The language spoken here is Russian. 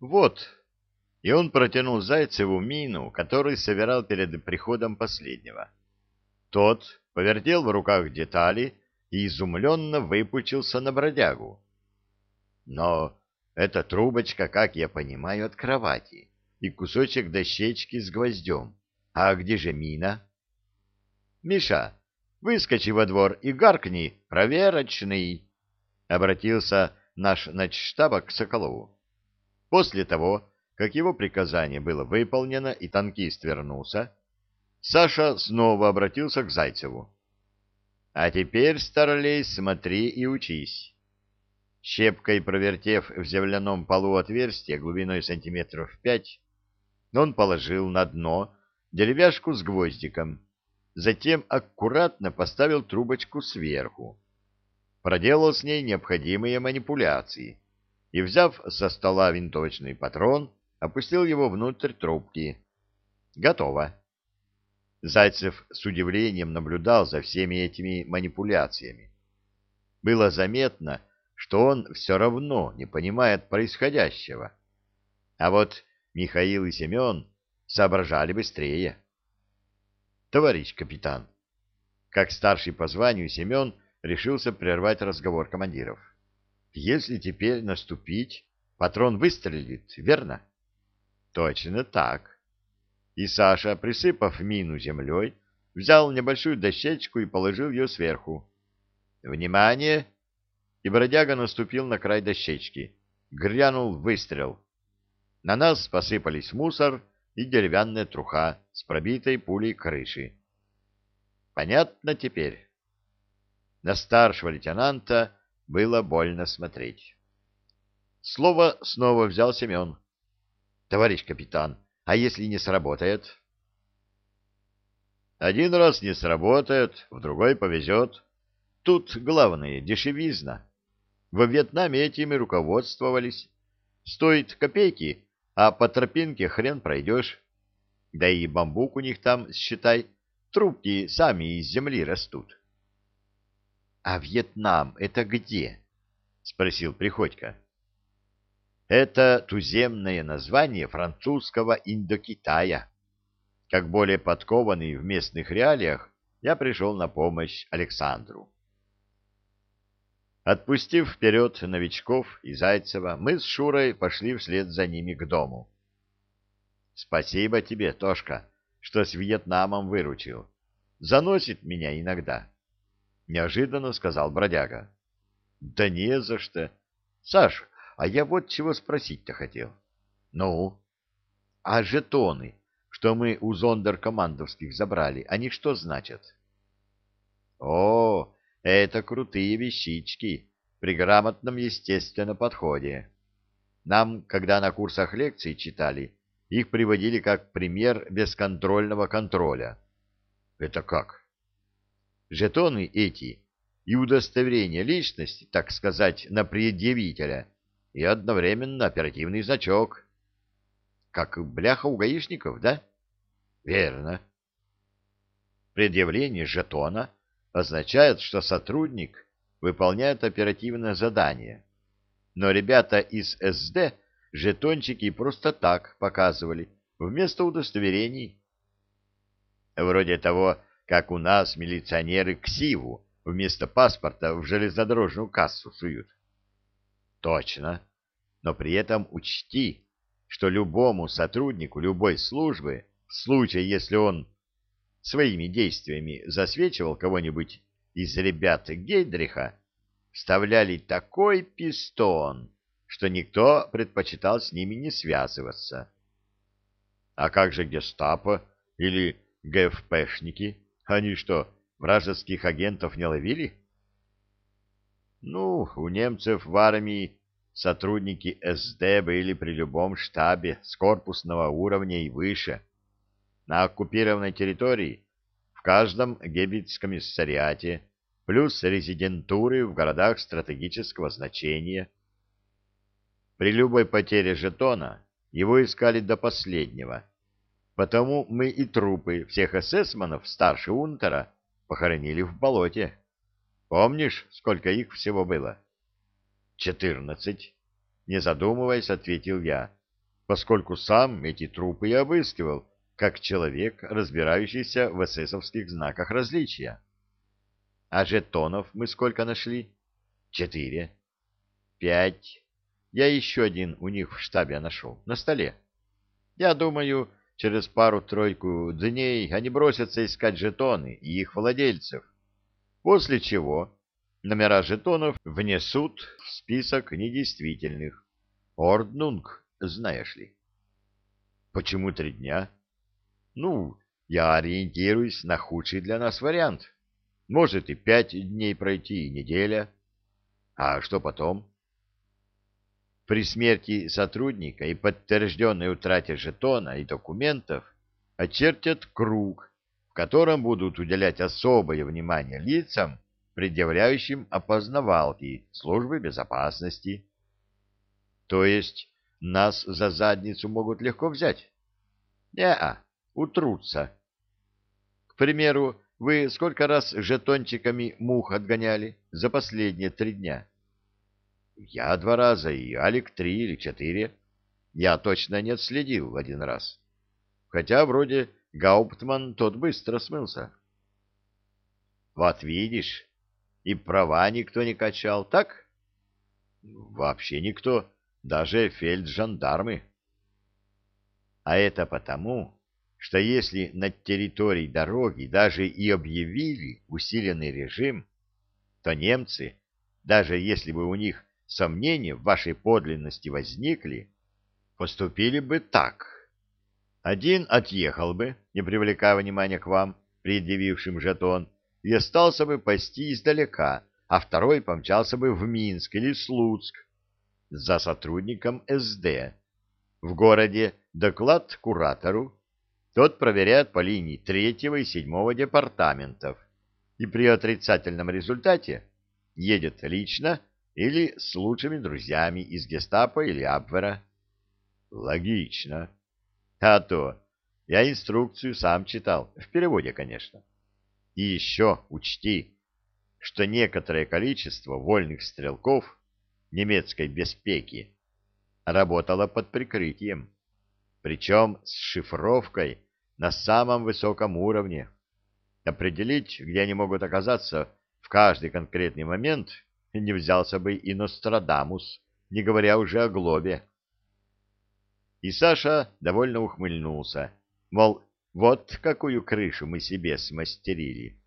Вот. И он протянул Зайцеву мину, который собирал перед приходом последнего. Тот повертел в руках детали и изумленно выпучился на бродягу. Но это трубочка, как я понимаю, от кровати и кусочек дощечки с гвоздем. А где же мина? Миша, выскочи во двор и гаркни, проверочный, — обратился наш начштаба к Соколову. После того, как его приказание было выполнено и танкист вернулся, Саша снова обратился к Зайцеву. — А теперь, старлей, смотри и учись. Щепкой провертев в земляном полу отверстие глубиной сантиметров пять, он положил на дно деревяшку с гвоздиком, затем аккуратно поставил трубочку сверху, проделал с ней необходимые манипуляции и, взяв со стола винтовочный патрон, опустил его внутрь трубки. Готово. Зайцев с удивлением наблюдал за всеми этими манипуляциями. Было заметно, что он все равно не понимает происходящего. А вот Михаил и Семен соображали быстрее. Товарищ капитан, как старший по званию Семен решился прервать разговор командиров. Если теперь наступить, патрон выстрелит, верно? Точно так. И Саша, присыпав мину землей, взял небольшую дощечку и положил ее сверху. Внимание! И бродяга наступил на край дощечки. Грянул выстрел. На нас посыпались мусор и деревянная труха с пробитой пулей крыши. Понятно теперь? На старшего лейтенанта было больно смотреть. Слово снова взял Семен. — Товарищ капитан, а если не сработает? — Один раз не сработает, в другой повезет. Тут главное — дешевизна. Во Вьетнаме этими руководствовались. Стоит копейки, а по тропинке хрен пройдешь. Да и бамбук у них там, считай, трубки сами из земли растут. — А Вьетнам это где? — спросил Приходько. Это туземное название французского Индокитая. Как более подкованный в местных реалиях, я пришел на помощь Александру. Отпустив вперед новичков и Зайцева, мы с Шурой пошли вслед за ними к дому. Спасибо тебе, Тошка, что с Вьетнамом выручил. Заносит меня иногда. Неожиданно сказал бродяга. Да не за что. Саш, а я вот чего спросить-то хотел. Ну? А жетоны, что мы у зондеркомандовских забрали, они что значат? О, это крутые вещички, при грамотном, естественно, подходе. Нам, когда на курсах лекций читали, их приводили как пример бесконтрольного контроля. Это как? Жетоны эти и удостоверение личности, так сказать, на предъявителя – и одновременно оперативный значок. Как бляха у гаишников, да? Верно. Предъявление жетона означает, что сотрудник выполняет оперативное задание. Но ребята из СД жетончики просто так показывали, вместо удостоверений. Вроде того, как у нас милиционеры ксиву вместо паспорта в железнодорожную кассу суют. Точно. Но при этом учти, что любому сотруднику любой службы, в случае, если он своими действиями засвечивал кого-нибудь из ребят Гейдриха, вставляли такой пистон, что никто предпочитал с ними не связываться. А как же гестапо или ГФПшники? Они что, вражеских агентов не ловили? Ну, у немцев в армии сотрудники СД были при любом штабе с корпусного уровня и выше. На оккупированной территории в каждом геббельскомиссариате плюс резидентуры в городах стратегического значения. При любой потере жетона его искали до последнего. Потому мы и трупы всех эсэсманов старше Унтера похоронили в болоте. Помнишь, сколько их всего было? Четырнадцать. Не задумываясь, ответил я. поскольку сам эти трупы и обыскивал, как человек, разбирающийся в эсэсовских знаках различия. А жетонов мы сколько нашли? Четыре. Пять. Я еще один у них в штабе нашел, на столе. Я думаю, через пару-тройку дней они бросятся искать жетоны и их владельцев, после чего номера жетонов внесут в список недействительных. Орднунг, знаешь ли. Почему три дня? Ну, я ориентируюсь на худший для нас вариант. Может и пять дней пройти, и неделя. А что потом? При смерти сотрудника и подтвержденной утрате жетона и документов очертят круг, в котором будут уделять особое внимание лицам, предъявляющим опознавалки службы безопасности. То есть нас за задницу могут легко взять? Не-а, утрутся. К примеру, вы сколько раз жетончиками мух отгоняли за последние три дня? Я два раза, и Алик три или четыре. Я точно не отследил один раз. Хотя вроде Гауптман тот быстро смылся. Вот видишь, и права никто не качал, так? Вообще никто, даже фельджандармы. А это потому, что если на территории дороги даже и объявили усиленный режим, то немцы, даже если бы у них сомнения в вашей подлинности возникли, поступили бы так. Один отъехал бы, не привлекая внимания к вам, предъявившим жетон, и остался бы пасти издалека, а второй помчался бы в Минск или Слуцк за сотрудником СД. В городе доклад куратору, тот проверяет по линии третьего и седьмого департаментов и при отрицательном результате едет лично или с лучшими друзьями из гестапо или Абвера. Логично. А то я инструкцию сам читал, в переводе, конечно. И еще учти, что некоторое количество вольных стрелков немецкой беспеки работало под прикрытием, причем с шифровкой на самом высоком уровне. Определить, где они могут оказаться в каждый конкретный момент, не взялся бы и Нострадамус, не говоря уже о Глобе. И Саша довольно ухмыльнулся, мол, вот какую крышу мы себе смастерили.